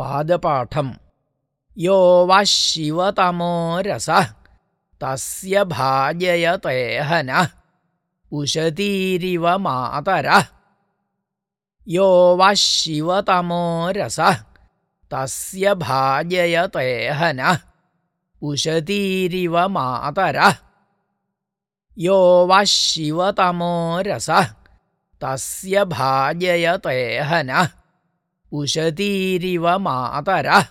पादपाठम्। यो वा शिवतमो रसः तस्य भाजयते हनः उशतीरिव मातरः। यो वा शिवतमो रसः तस्य भाजयते हनः उशतीरिव मातरः। यो वा शिवतमो रसः तस्य भाजयते हनः उशतीरिव मातरः